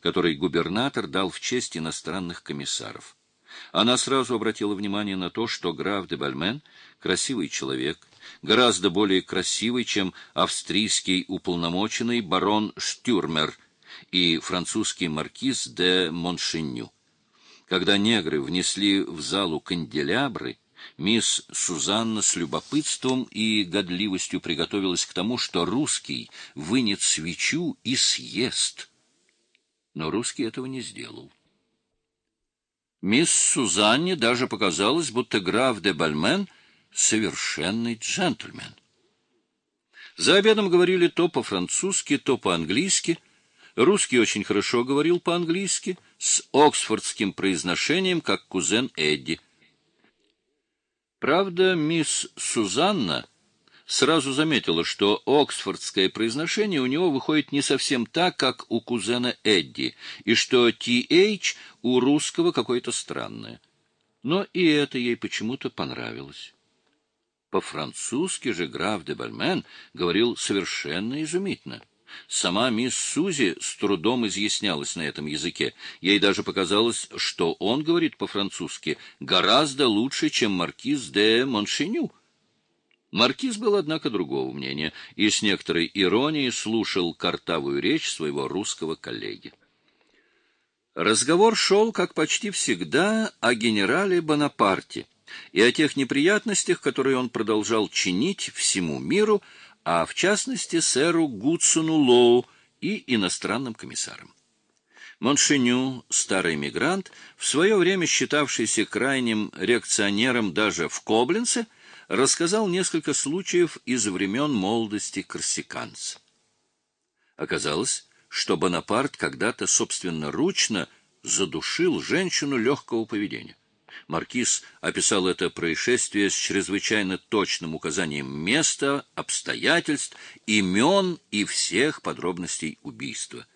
который губернатор дал в честь иностранных комиссаров. Она сразу обратила внимание на то, что граф де Бальмен — красивый человек, гораздо более красивый, чем австрийский уполномоченный барон Штюрмер и французский маркиз де Моншеню. Когда негры внесли в залу канделябры, мисс Сузанна с любопытством и годливостью приготовилась к тому, что русский вынет свечу и съест. Но русский этого не сделал. Мисс Сузанне даже показалось, будто граф де Бальмен — совершенный джентльмен. За обедом говорили то по-французски, то по-английски. Русский очень хорошо говорил по-английски, с оксфордским произношением, как кузен Эдди. Правда, мисс Сузанна сразу заметила, что оксфордское произношение у него выходит не совсем так, как у кузена Эдди, и что TH у русского какое-то странное. Но и это ей почему-то понравилось. По-французски же граф де Бальмен говорил совершенно изумительно. Сама мисс Сузи с трудом изъяснялась на этом языке. Ей даже показалось, что он говорит по-французски гораздо лучше, чем маркиз де Моншеню. Маркиз был, однако, другого мнения и с некоторой иронией слушал картавую речь своего русского коллеги. Разговор шел, как почти всегда, о генерале Бонапарте и о тех неприятностях, которые он продолжал чинить всему миру, а в частности сэру Гудсону Лоу и иностранным комиссарам. Моншеню, старый мигрант, в свое время считавшийся крайним реакционером даже в Коблинце, рассказал несколько случаев из времен молодости корсиканца. Оказалось, что Бонапарт когда-то собственноручно задушил женщину легкого поведения. Маркиз описал это происшествие с чрезвычайно точным указанием места, обстоятельств, имен и всех подробностей убийства.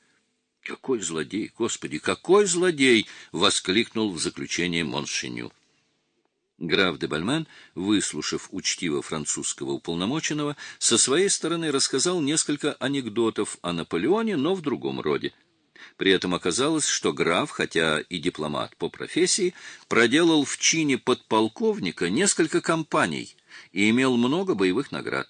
«Какой злодей! Господи, какой злодей!» — воскликнул в заключение Моншеню. Граф де Бальмен, выслушав учтиво французского уполномоченного, со своей стороны рассказал несколько анекдотов о Наполеоне, но в другом роде. При этом оказалось, что граф, хотя и дипломат по профессии, проделал в чине подполковника несколько кампаний и имел много боевых наград.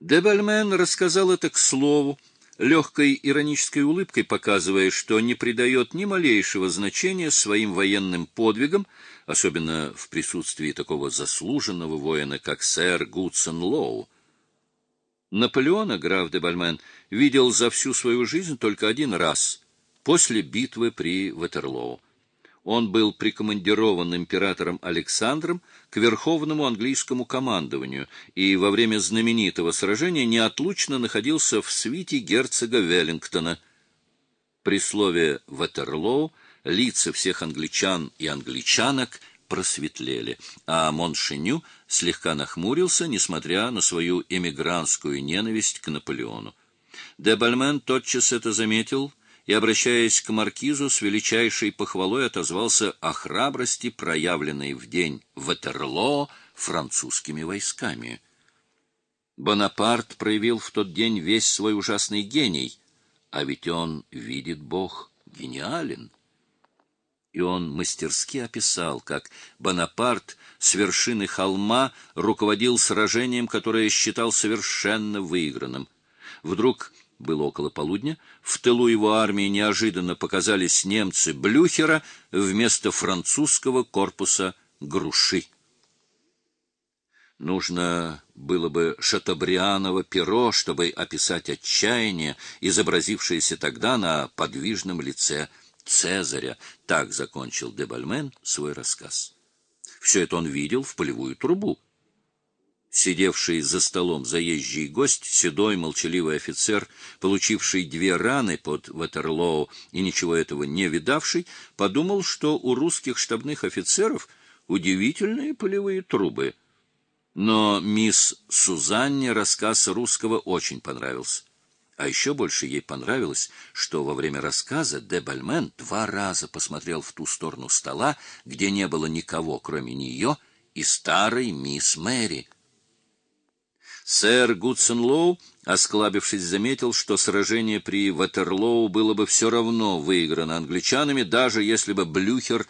Де Бальмен рассказал это к слову, легкой иронической улыбкой показывая, что не придает ни малейшего значения своим военным подвигам, особенно в присутствии такого заслуженного воина, как сэр Гудсон Лоу. Наполеона граф де Бальмен видел за всю свою жизнь только один раз, после битвы при Ватерлоу. Он был прикомандирован императором Александром к верховному английскому командованию и во время знаменитого сражения неотлучно находился в свите герцога Веллингтона. При слове «Ватерлоу» лица всех англичан и англичанок просветлели, а Моншеню слегка нахмурился, несмотря на свою эмигрантскую ненависть к Наполеону. Де Бальмен тотчас это заметил и, обращаясь к маркизу, с величайшей похвалой отозвался о храбрости, проявленной в день Ватерлоо французскими войсками. Бонапарт проявил в тот день весь свой ужасный гений, а ведь он, видит Бог, гениален и он мастерски описал, как Бонапарт с вершины холма руководил сражением, которое считал совершенно выигранным. Вдруг было около полудня, в тылу его армии неожиданно показались немцы Блюхера вместо французского корпуса Груши. Нужно было бы Шатобрианово перо, чтобы описать отчаяние, изобразившееся тогда на подвижном лице Цезаря. Так закончил Дебальмен свой рассказ. Все это он видел в полевую трубу. Сидевший за столом заезжий гость, седой молчаливый офицер, получивший две раны под Ватерлоу и ничего этого не видавший, подумал, что у русских штабных офицеров удивительные полевые трубы. Но мисс Сузанне рассказ русского очень понравился. А еще больше ей понравилось, что во время рассказа де Бальмен два раза посмотрел в ту сторону стола, где не было никого, кроме нее и старой мисс Мэри. Сэр Гудсон осклабившись, заметил, что сражение при Ватерлоу было бы все равно выиграно англичанами, даже если бы Блюхер